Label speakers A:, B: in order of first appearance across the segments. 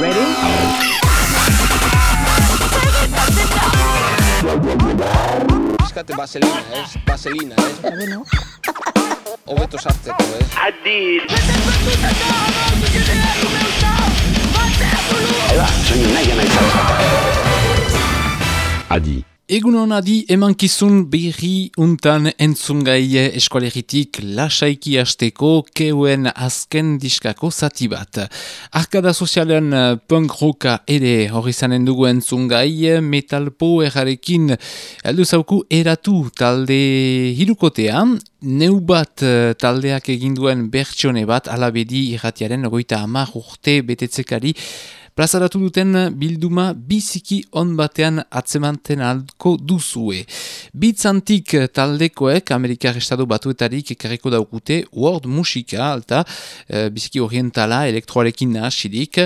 A: Ready?
B: Eskate vaselina, ez? Vaselina, ez?
A: Bueno,
B: Hobeto sartzeko, ez?
C: Adi.
D: Egun hona emankizun berri untan entzungai eskualeritik lasaiki hasteko keuen azken diskako zati bat. Arkada sozialen eh, punk rocka ere hori zanen dugu entzungai metalpo errarekin aldu zauku eratu talde hirukotea, neu bat eh, taldeak eginduen bertsione bat alabedi irratiaren ogoita amar urte betetzekari Plazaratu duten bilduma biziki on batean atzemanten alko duzue. Bitzantik taldekoek Amerikar Estado batuetarik ekarriko daukute world musika, alta e, biziki orientala, elektroarekin nahasirik.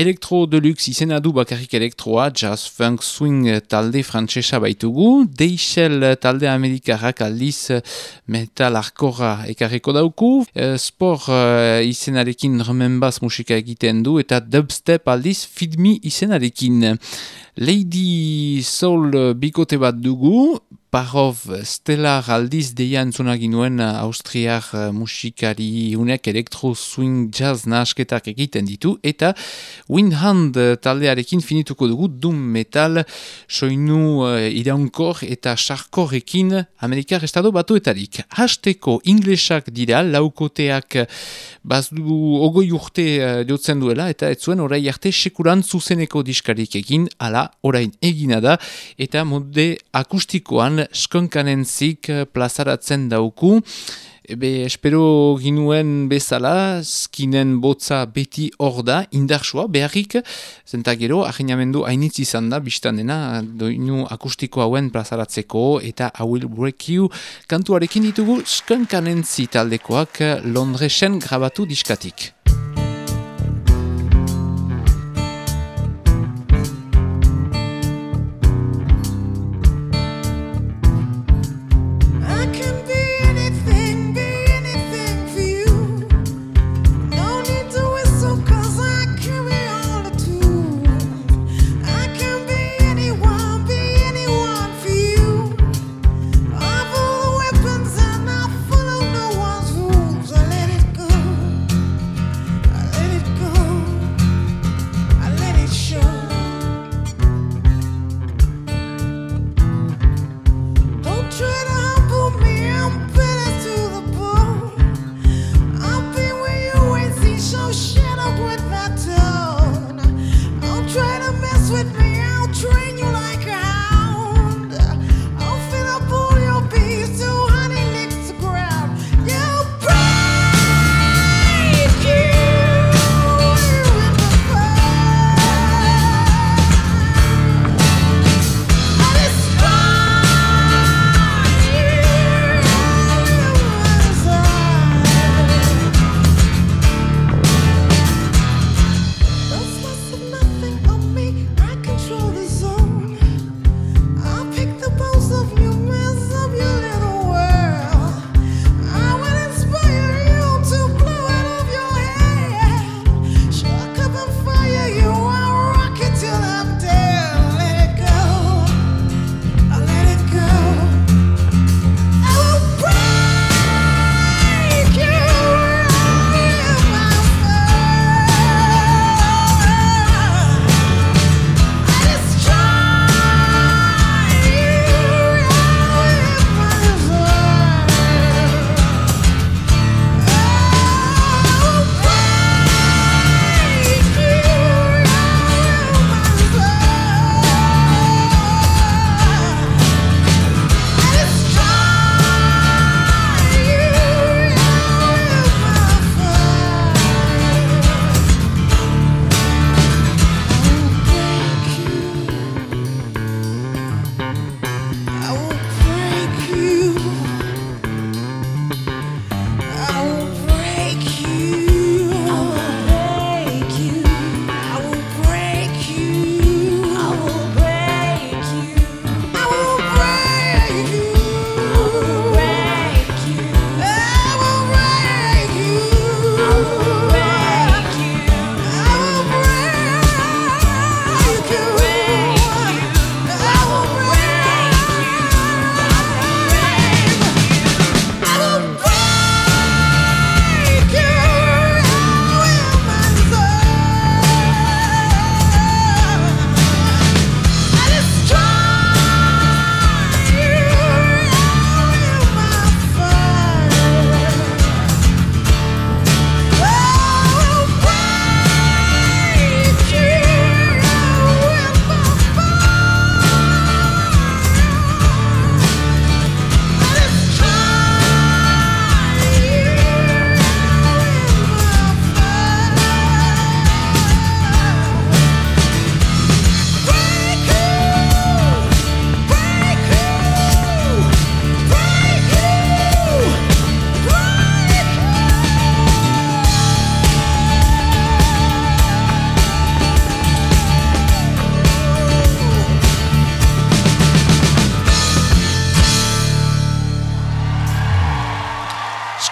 D: Elektro Deluxe izena du bakarrik elektroa, jazz, funk, swing talde frantsesa baitugu. Deixel talde Amerikarrak aldiz metal arkora ekarriko dauku. E, sport e, izenarekin remenbaz musika egiten du eta dubstep aldiz Fidmi izenarekin. Lady Soul bikote bat dugu, Parov Stellar aldiz deia entzunaginuen austriar musikari unek elektro swing jazz nahasketak egiten ditu, eta Windhand taldearekin finituko dugu Doom Metal soinu uh, iraunkor eta sarkorrekin Amerikar Estado batuetarik. Hasteko inglesak dira, laukoteak bazdu ogoi urte uh, jotzen duela, eta ez zuen orai arte sekuran zuzeneko diskarik egin, ala orain egina da, eta mode akustikoan skonkanen zik plazaratzen dauku. Ebe, espero ginuen bezala, skinen botza beti hor da, indarsua, beharrik, zenta gero, ahinamendu hainitz izan da, biztan dena, doinu akustiko hauen plazaratzeko, eta I will break you, kantuarekin ditugu skonkanen taldekoak Londresen grabatu diskatik.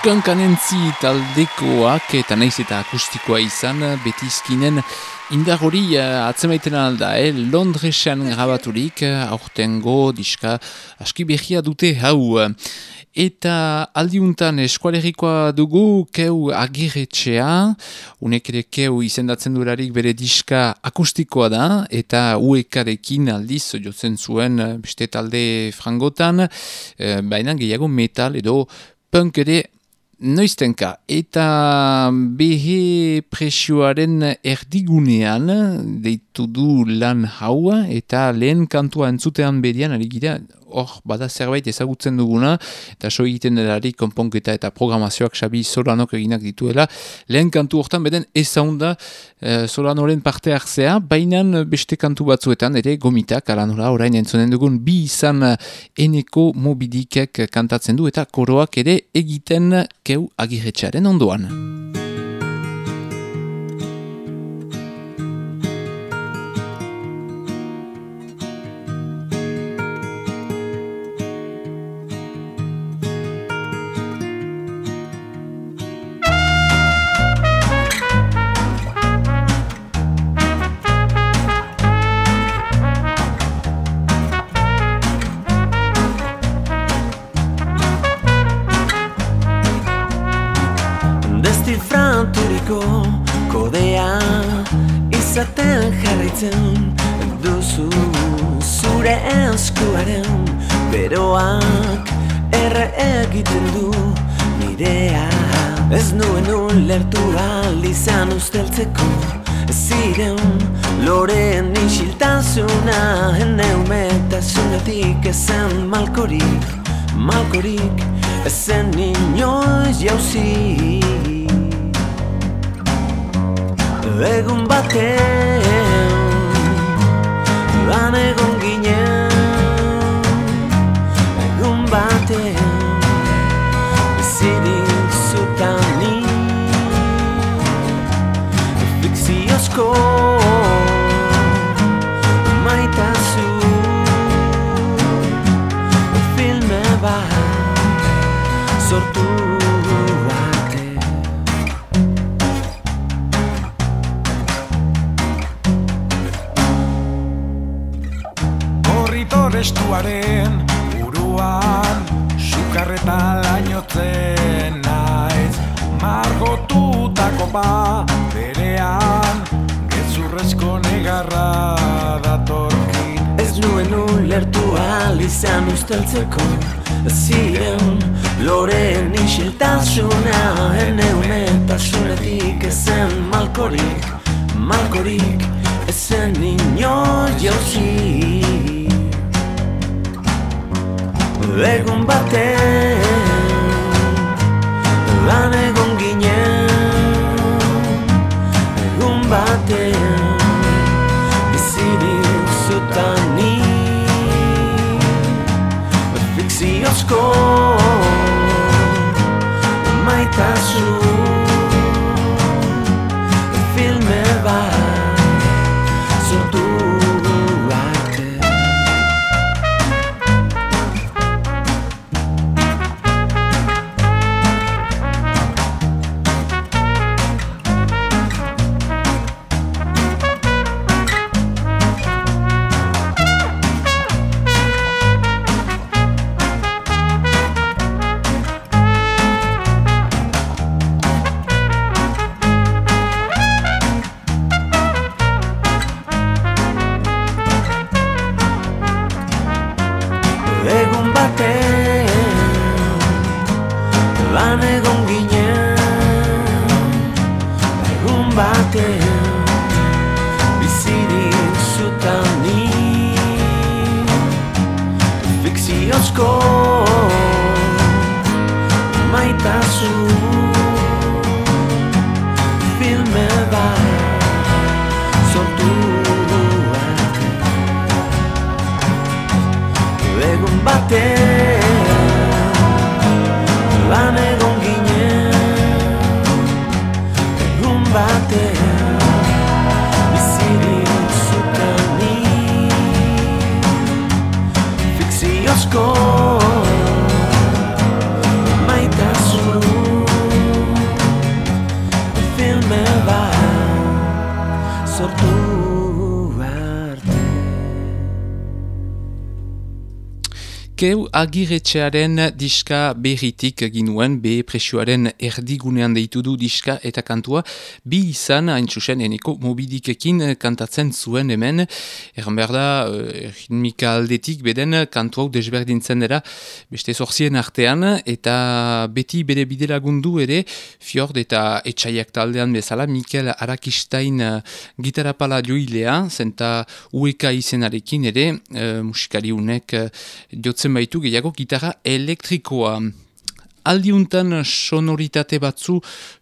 D: Skankanentzi taldekoak eta naiz eta akustikoa izan betizkinen indar hori uh, atzemaiten alda, eh? Londresan grabaturik aurtengo diska aski behia dute hau. Eta aldiuntan eskualerikoa dugu keu agiretxea, unek ere keu izendatzen durarik bere diska akustikoa da, eta uekarekin aldiz jotzen zuen beste talde frangotan, eh, baina gehiago metal edo punk ere Noiztenka, eta behe presioaren erdigunean deitu du lan haua eta lehen kantua entzutean bedian, ari gira, hor, bada zerbait ezagutzen duguna, eta so egiten delari konponketa eta programazioak xabi solanok eginak dituela. Lehen kantu hortan beden ezaunda e, solanoren parte hartzea, baina beste kantu batzuetan ere gomitak, alanora orain entzonen dugun, bi izan eneko mobidikek kantatzen du eta koroak ere egiten keu agiretxaren ondoan.
A: Jarraitzen duzu zure eskuaren beroak erre egiten du nirea. Ez nuen ulertu izan usteltzeko ziren loreen isiltasuna neumetasunetik ezen malkorik malkorik ezen inoiz jauzi. Egun batean lan egon ginen Egun batean bizirik zutani Fikziozko maitazu filme bat sortu
C: Korritorestuaren buruan Sukarreta lainotzen naiz. Margotutako ba berean Gezurrezko negarra datorkin.
A: Ez nuen ulertu ahal izan usteltzeko Ziren loreen isiltasuna Eneunetasunetik ezen malkorik Malkorik ezen inoiz jauzi Egun batean lan egon ginen. Egun batean bizirik zutani Fikziozko maitazu in me
D: Keu agiretxearen diska berritik ginuen, be presioaren erdigunean deitu du diska eta kantua, bi izan hain eneko mobidikekin kantatzen zuen hemen, erran behar da, eh, ritmika aldetik beden kantu hau desberdintzen dira beste zorzien artean, eta beti bere bide lagundu ere, Fjord eta etxaiak taldean bezala, Mikel Arakistain uh, gitarapala joilea, zenta ueka izenarekin ere, uh, musikari jotzen baitu gehiago gitarra elektrikoa. Aldiuntan sonoritate batzu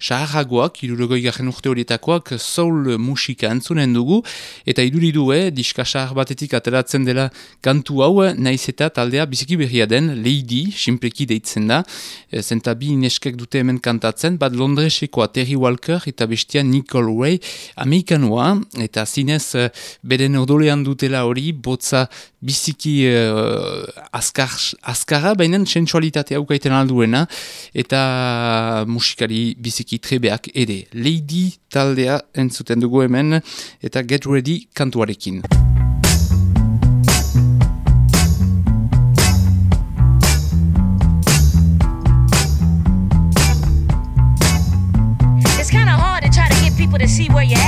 D: saharragoak, irurogoi garen urte horietakoak, soul musika entzunen dugu, eta iduridu, eh, diska sahar batetik ateratzen dela kantu hau, naiz eta taldea biziki berria den, Lady, simpleki deitzen da, e, zenta bi neskek dute hemen kantatzen, bat Londresekoa Terry Walker eta bestia Nicole Ray, amerikanoa, eta zinez eh, beren odolean dutela hori, botza biziki uh, azkar, azkara, baina sensualitatea ukaiten alduena, eta musikari biziki trebeak ere. Lady taldea entzuten dugu hemen, eta Get Ready kantuarekin.
E: It's kind of hard to try to get people to see where you're at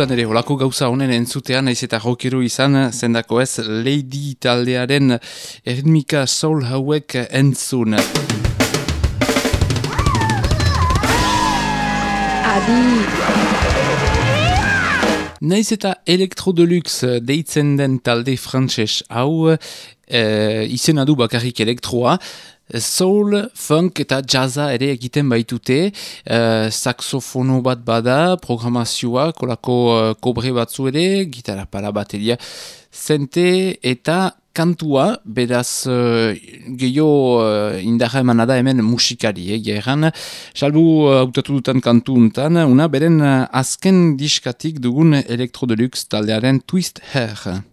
D: batzutan ere olako gauza honen entzutean naiz eta rockero izan zendako ez Lady taldearen ermika soul hauek entzun. Naiz eta Electro Deluxe deitzen den talde frantses hau eh, izena du bakarrik elektroa, soul, funk eta jazza ere egiten baitute, eh, saxofono bat bada, programazioa, kolako eh, kobre batzu ere, gitarra para bateria, zente eta kantua, beraz uh, gehiago uh, indarra emana da hemen musikari, eh, geran. Salbu uh, autatu dutan kantu untan, una beren uh, azken diskatik dugun Electro Deluxe taldearen Twist Hair.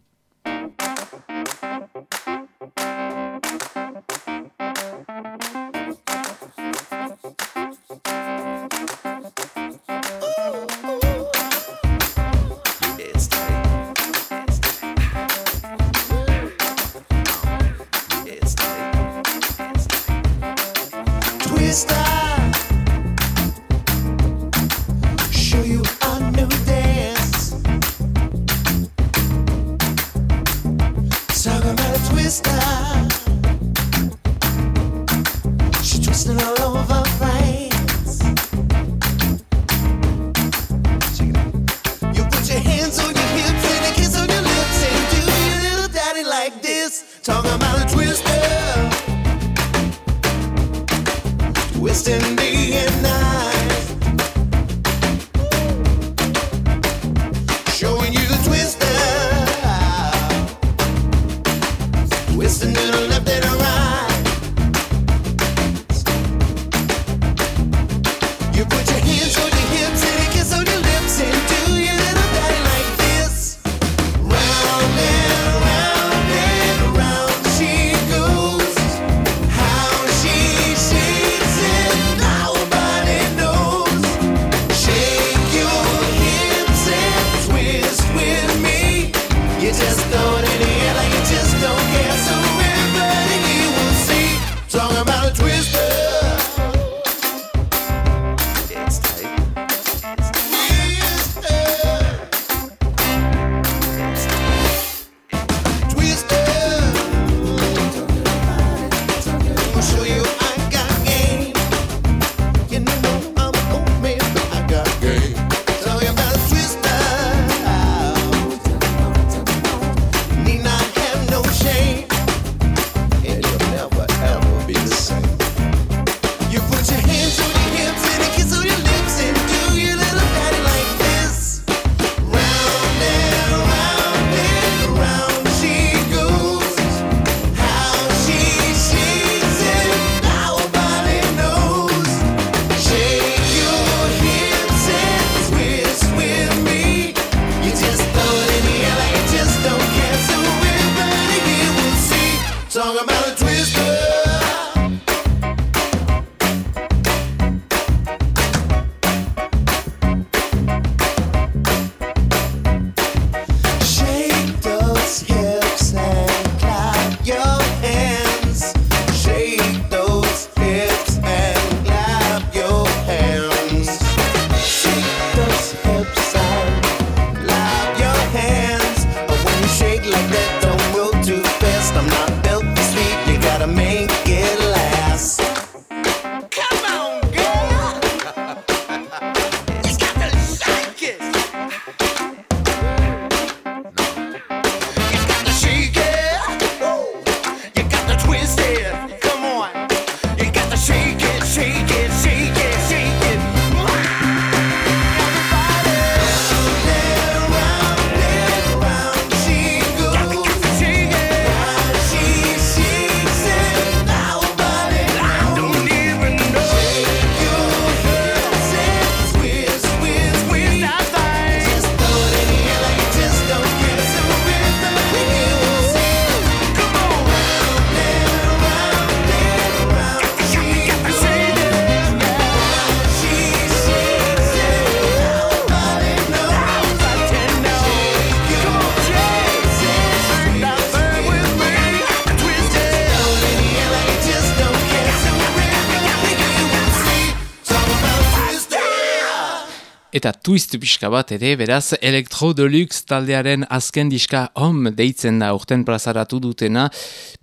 D: Eta twist pixka bat ere, beraz, Electro Deluxe taldearen azken diska hom deitzen da urten plazaratu dutena,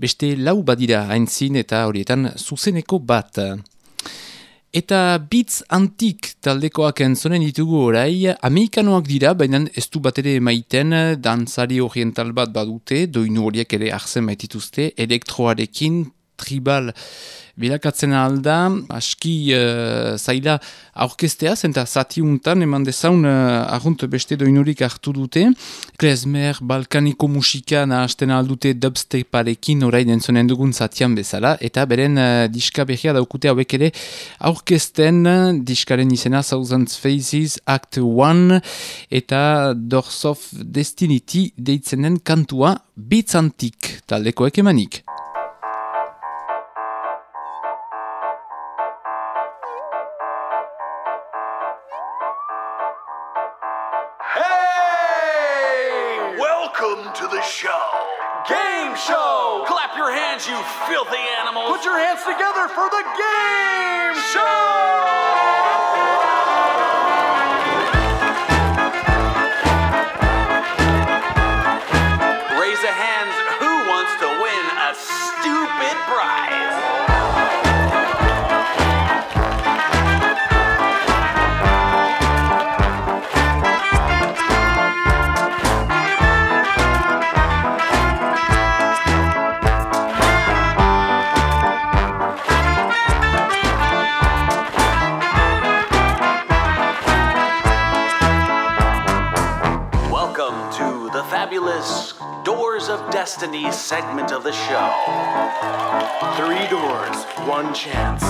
D: beste lau badira haintzin eta horietan zuzeneko bat. Eta Beats Antik taldekoak entzonen ditugu orai, amerikanoak dira, baina ez du bat ere maiten, dantzari oriental bat badute, doinu horiek ere arzen baitituzte, elektroarekin, tribal bilakatzen alda, aski uh, zaila aurkestea, zenta zati untan, eman dezaun uh, ahunt beste doinurik hartu dute. Klezmer, balkaniko musika nahasten aldute dubsteparekin orain entzonen dugun zatian bezala, eta beren uh, diska behia daukute hauek ere aurkesten diskaren izena Thousand Faces Act 1 eta Doors of Destinity deitzenen kantua bitzantik taldekoek emanik.
F: Welcome to the show. Game show! Clap your hands, you filthy animals! Put your hands together for the game show! Destiny segment of the show. Three doors, one chance.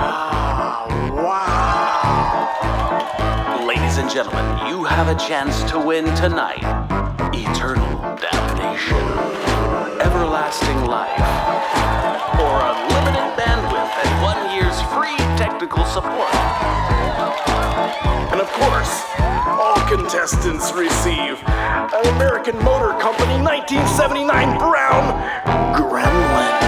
F: Ah, wow. Ladies and gentlemen, you have a chance to win tonight eternal damnation, everlasting life, or unlimited bandwidth and one year's free technical support. And of course, contestants receive an American Motor Company 1979 Brown Gremlin.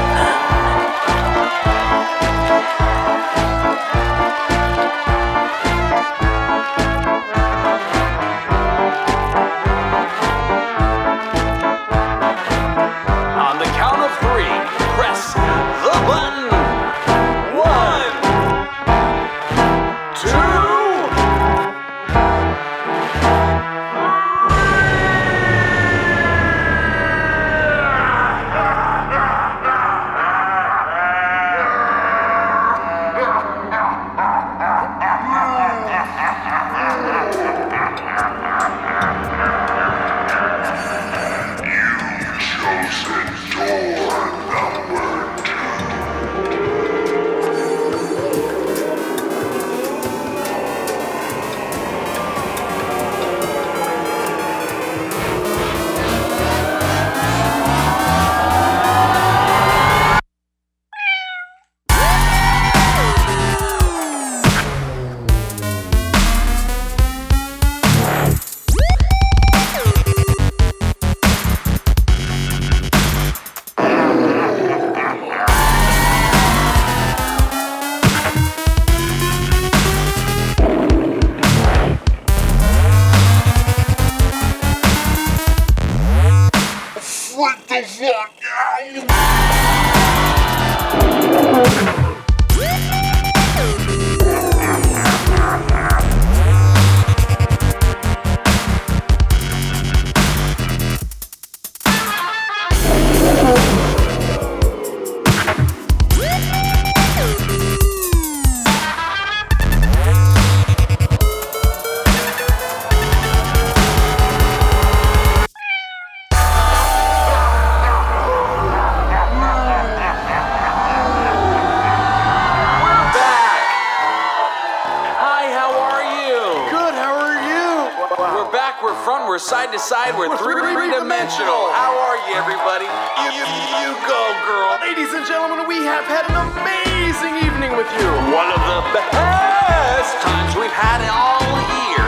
F: You, you, go, girl. Ladies and gentlemen, we have had an amazing evening with you. One of the best times we've had all year.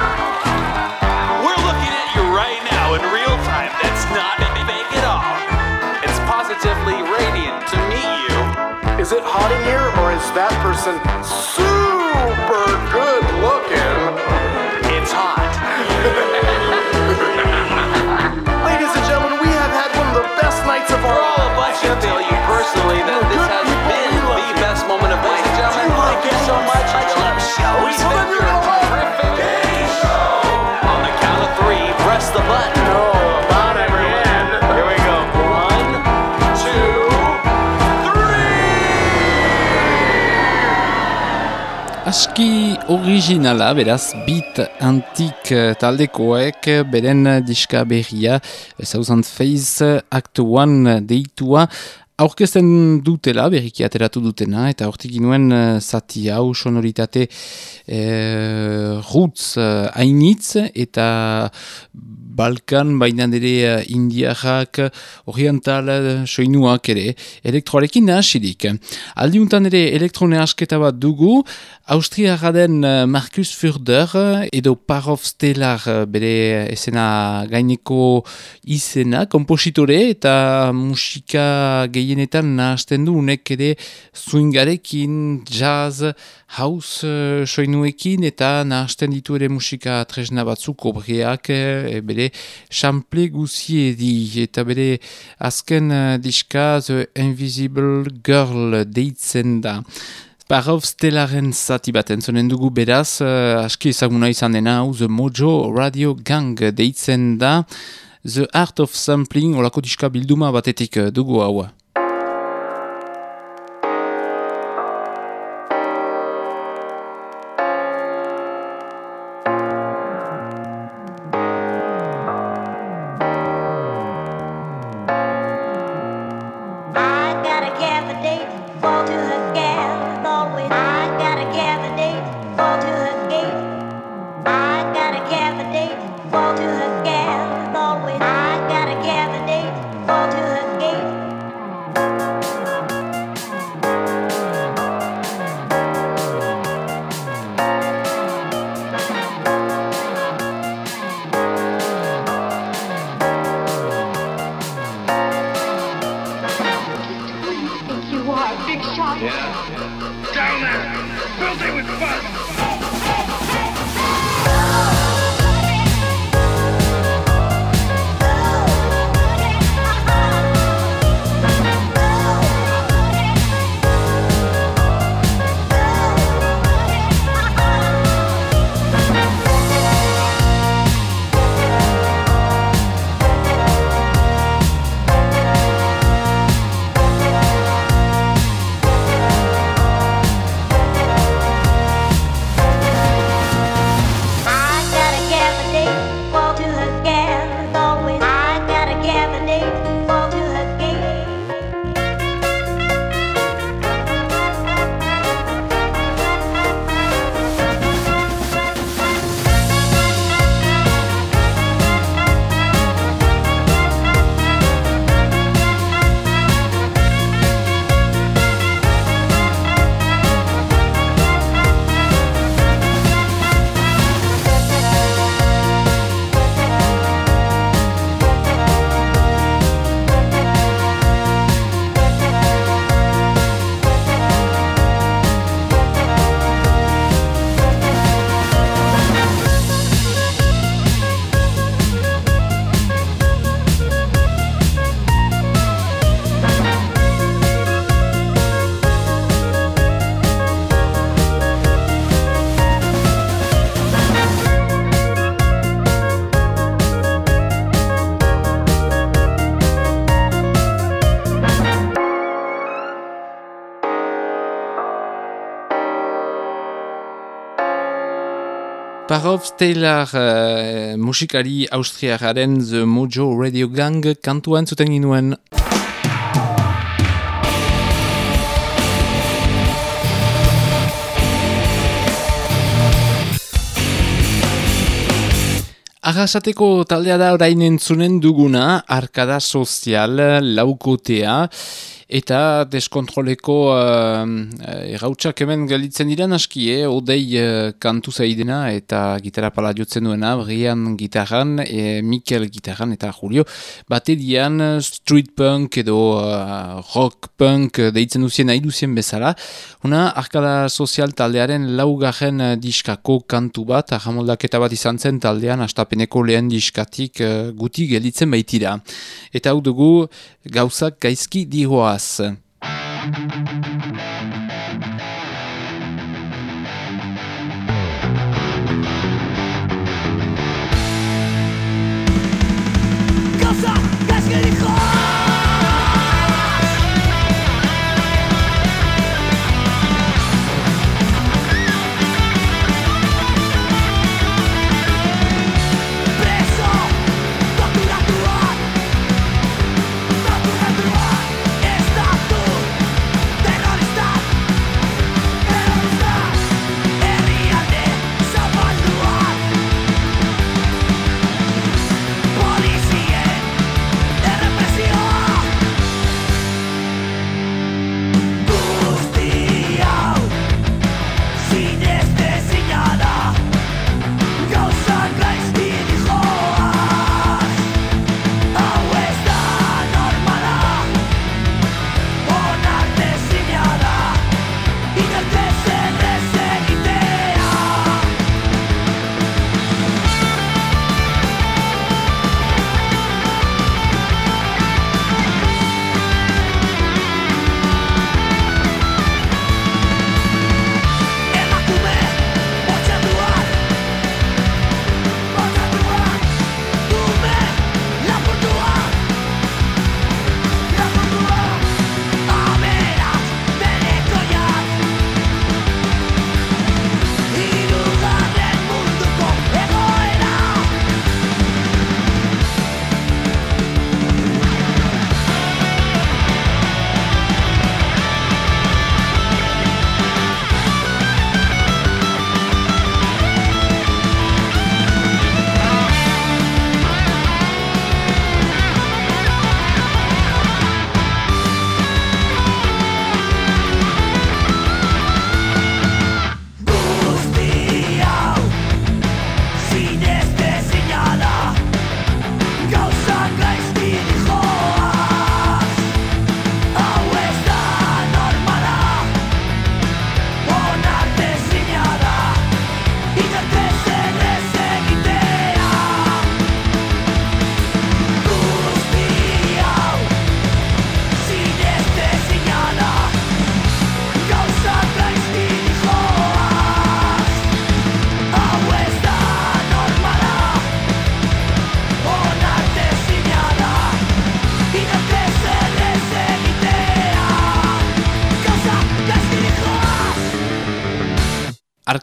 F: We're looking at you right now in real time. That's not fake at all. It's positively radiant to meet you. Is it hot in here, or is that person super I should tell you personally that this has been the best moment of my life. Gentlemen, thank you so much. We thank
D: your originala, beraz, bit antik eh, taldekoek, eh, beren diska berria, eh, Thousand Face Act One deitua, aurkezten dutela, berriki ateratu dutena, eta hortik ginuen zati hau sonoritate roots eh, hainitz, eta Balkan, baina ere eh, indiarrak, oriental, eh, soinuak ere, elektroarekin nahasirik. Aldiuntan ere elektrone asketa bat dugu, Austriara den eh, Markus Furder edo Parov Stellar eh, bere esena gaineko izena, kompositore eta musika gehienetan nahasten du unek ere swingarekin, jazz, house eh, soinuekin eta nahasten ditu ere musika tresna batzuk obreak eh, bere sample guziedi eta bere azken eh, diska The Invisible Girl deitzen da. Parov Stellaren zati bat entzonen dugu beraz, uh, aski ezaguna izan dena, hau The Mojo Radio Gang deitzen da, The Art of Sampling, olako diska bilduma batetik dugu hau. Parov Stellar uh, musikari austriararen The Mojo Radio Gang kantuan zuten ginuen. Arrasateko taldea da orain entzunen duguna, arkada sozial, laukotea, eta deskontroleko uh, errautsak hemen galitzen dira naski, eh? odei uh, kantu zaidena eta gitarra pala jotzen duena, Brian gitarran, e, Mikel gitarran eta Julio, baterian street punk edo uh, rock punk deitzen duzien nahi duzien bezala, una arkada sozial taldearen laugarren diskako kantu bat, ahamoldaketa bat izan zen taldean astapeneko lehen diskatik uh, guti gelitzen baitira. Eta hau dugu gauzak gaizki dihoaz.
G: Gauza,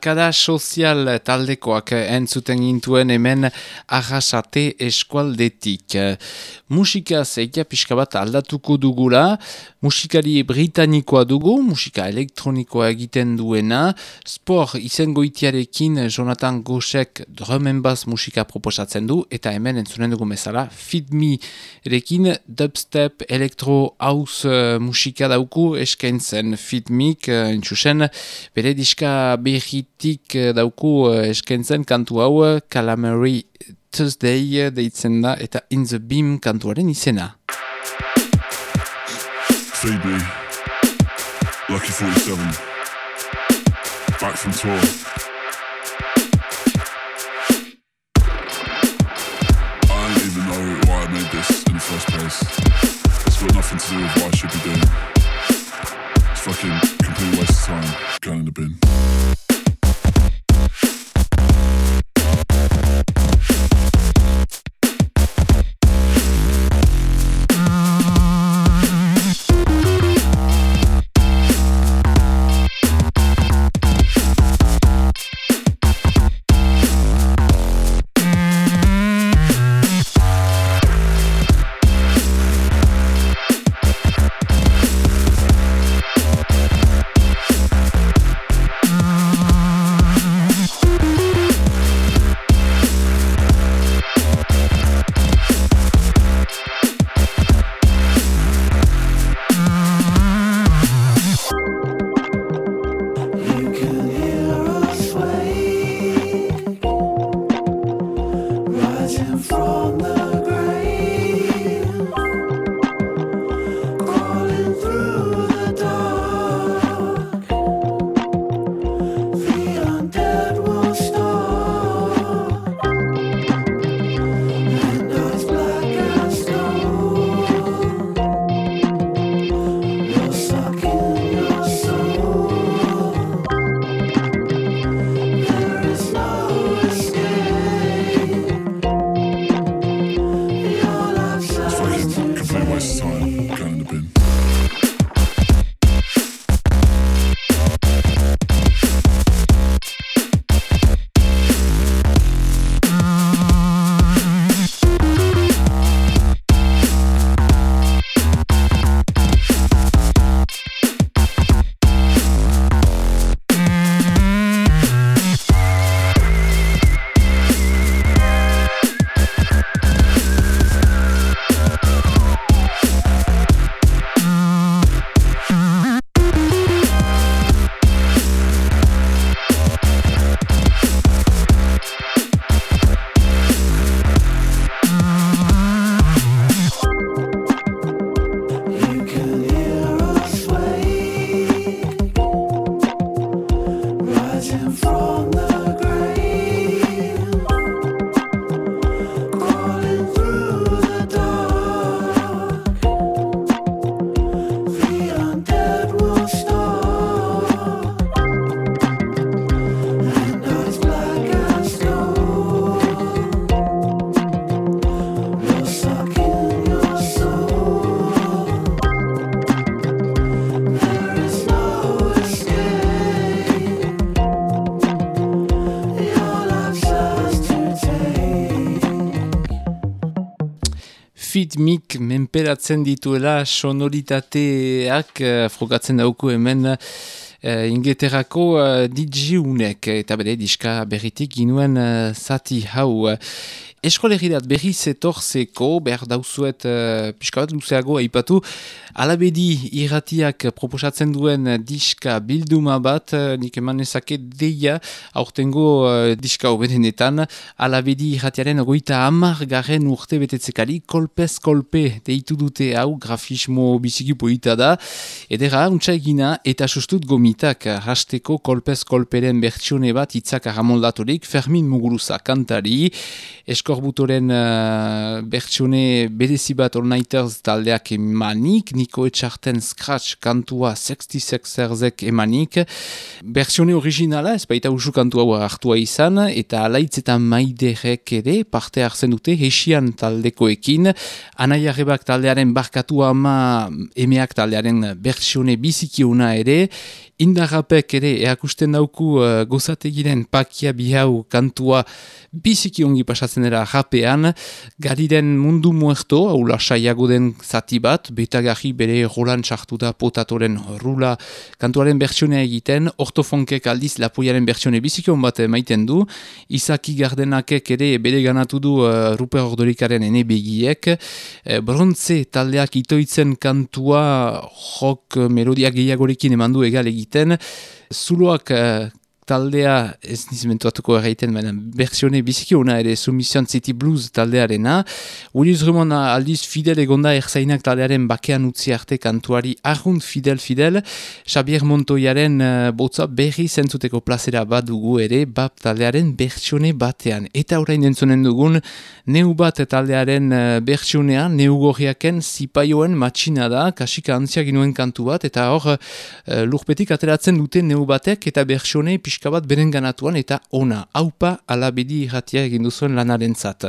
D: Arkada sozial taldekoak entzuten gintuen hemen arrasate eskualdetik. Musika zeikia pixka bat aldatuko dugula, musikari britanikoa dugu, musika elektronikoa egiten duena, sport izengoitiarekin Jonathan Gosek drum and bass musika proposatzen du, eta hemen entzunen dugu bezala, Feed Me rekin dubstep, elektro, house eh, musika dauku eskaintzen Feed Me, entzusen, bere diska berritik eh, dauku eh, eskaintzen kantu hau eh, Calamari Tuesday deitzen da eta In the Beam kantuaren izena.
H: Phoebe, Lucky 47, back from tour. First place. It's got nothing to do with what I should be doing. It's fucking complete waste of time going in the bin.
D: Ritmik menperatzen dituela sonoritateak uh, frogatzen dauku hemen uh, ingeterako uh, DJ-unek eta bere diska berritik ginuen uh, zati hau. Eskolegirat berriz etorzeko, behar dauzuet uh, pixka bat luzeago aipatu, alabedi irratiak proposatzen duen diska bilduma bat, uh, nik eman ezake deia, aurtengo uh, diska oberenetan, alabedi irratiaren goita amar garen urte betetzekari, kolpez kolpe deitu dute hau, grafismo biziki poita da, edera, untsa egina, eta sustut gomitak, hasteko kolpez kolperen bertsione bat itzak aramoldaturik, Fermin Muguruza kantari, eskorbutoren uh, bertsione berezi bat Nighters taldeak emanik, Niko Etxarten Scratch kantua 66 erzek emanik. Bertsione originala, ez baita usu kantua hartua izan, eta alaitz eta maiderek ere parte hartzen dute hesian taldekoekin. Anaia Rebak taldearen barkatu ama emeak taldearen bertsione bizikiuna ere, Indarrapek ere eakusten dauku uh, gozategiren pakia bihau kantua biziki ongi pasatzen dira rapean, gariren mundu muerto, hau lasaiago den zati bat, betagahi bere rolan sartu da potatoren rula kantuaren bertsione egiten, ortofonkek aldiz lapoiaren bertsione biziki bat maiten du, Izaki Gardenakek ere bere ganatu du uh, Ruper Ordorikaren ene begiek, uh, brontze taldeak itoitzen kantua rock melodia gehiagorekin eman du egal egiten, zuloak uh, taldea, ez nizmentuatuko erraiten, baina bertsione biziki ona ere Submission City Blues taldearena. Willis Drummond aldiz fidel egonda erzainak taldearen bakean utzi arte kantuari arrunt fidel-fidel. Xabier Montoiaren uh, botza berri zentzuteko plazera bat dugu ere, bap taldearen bertsione batean. Eta orain entzonen dugun, neu bat taldearen uh, bertsionea, neu gorriaken zipaioen matxina da, kasika antziak inuen kantu bat, eta hor uh, lurpetik ateratzen dute neu batek eta bertsione pixka bat beren ganatuan eta ona, haupa alabedi irratia egin duzuen lanaren zat.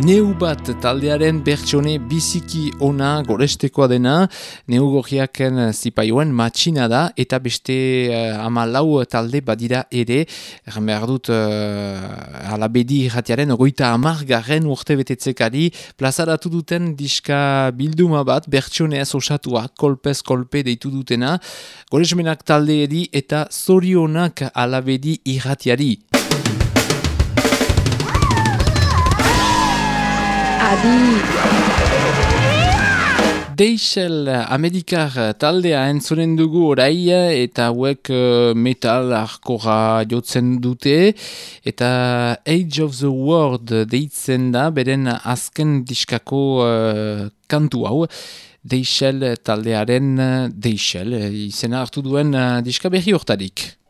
I: Neu bat taldearen bertsone biziki ona gorestekoa dena, neu gorriaken zipaioen matxina da, eta beste uh, ama lau talde badira ere, erran behar dut uh, alabedi irratiaren ogoita amargarren urte betetzekari, plazaratu duten diska bilduma bat, bertsoneaz osatua, kolpez kolpe deitu dutena, goresmenak taldeeri eta zorionak alabedi irratiari. Deixel Amerikar taldea entzunen dugu orai eta hauek eh, metal arkora jotzen dute. Eta Age of the World deitzen da beren azken diskako eh, kantu hau. Deixel taldearen eh, Deixel izena hartu duen uh, diska berri hortarik.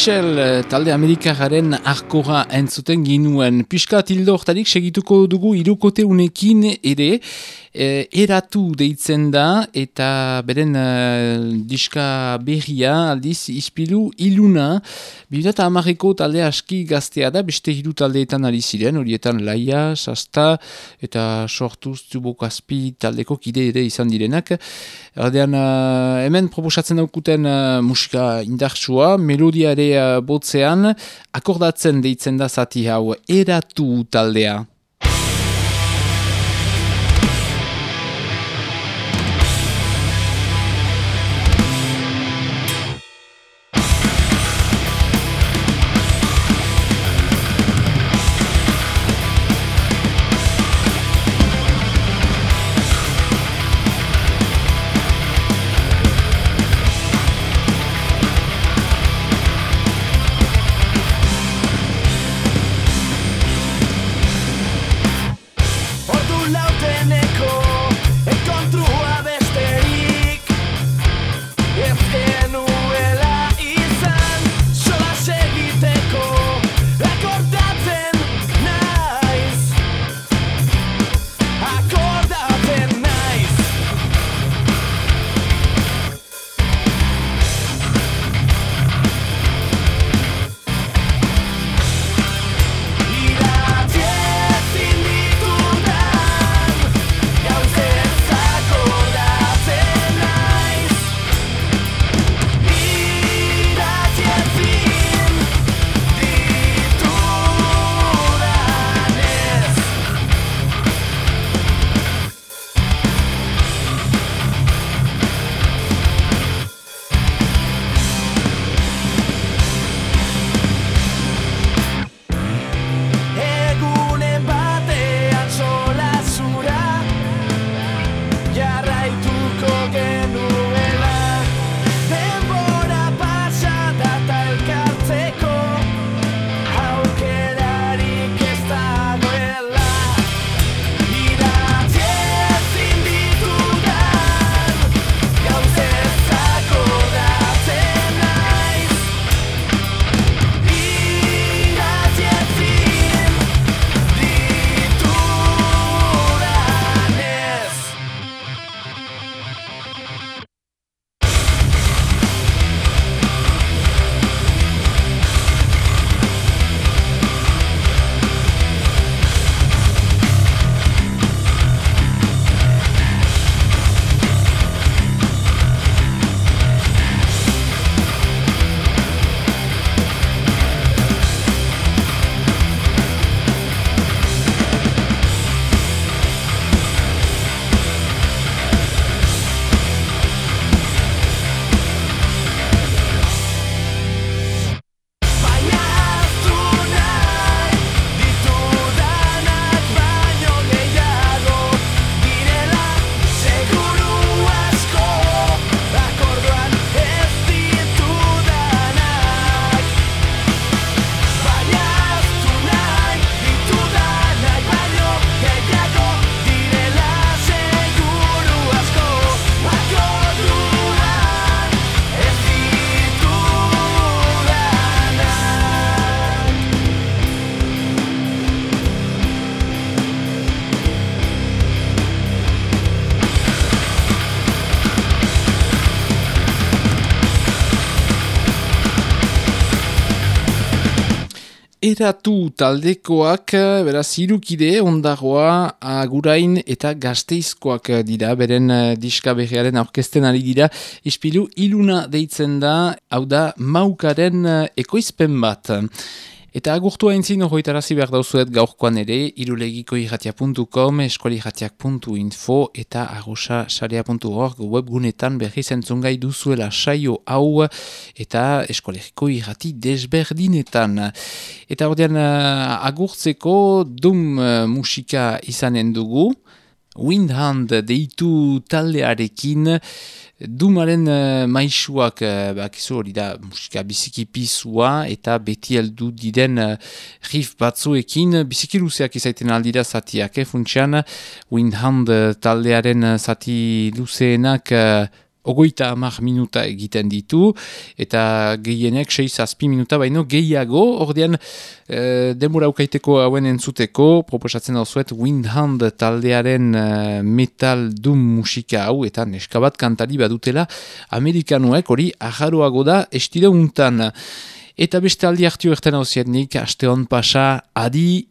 I: Deixel eh, talde amerikararen arkora entzuten ginuen. Piskat hildo hortarik segituko dugu irukote unekin ere, eh, eratu deitzen da eta beren eh, diska berria aldiz ispilu iluna. Bida eta amarreko talde aski gaztea da, beste hiru taldeetan ari ziren, horietan laia, sasta eta sortuz zubokazpi taldeko kide ere izan direnak. Erdean, hemen proposatzen daukuten musika indartsua, melodia ere botzean, akordatzen deitzen da zati hau, eratu taldea.
D: Eratu taldekoak, eh, beraz, irukide, ondagoa, agurain eta gazteizkoak dira, beren eh, diska berriaren aurkezten ari dira, ispilu iluna deitzen da, hau da, maukaren eh, ekoizpen bat. Eta agurtu haintzin horretarazi behar dauzuet gaurkoan ere, irulegiko irratia.com, eskualirratiak.info eta arrosa.sarea.org webgunetan berri zentzungai duzuela saio hau eta eskualeriko irrati desberdinetan. Eta ordean uh, agurtzeko dum uh, musika izanen dugu, Windhand deitu taldearekin, Dumaren uh, maisuak, uh, bakizu hori da, musika biziki pizua eta beti heldu diren uh, riff batzuekin, biziki luzeak izaiten aldira zatiak, eh, funtsian, Windhand uh, taldearen zati luzeenak uh, Ogoita amak minuta egiten ditu, eta gehienek 6-azpi minuta baino gehiago, ordean e, denbora ukaiteko hauen entzuteko, proposatzen dauzuet Windhand taldearen e, metal doom musika hau, eta neskabat kantari badutela amerikanuek hori aharoago da estire untan. Eta beste aldi hartio erten hau aste hon pasa,
B: adi,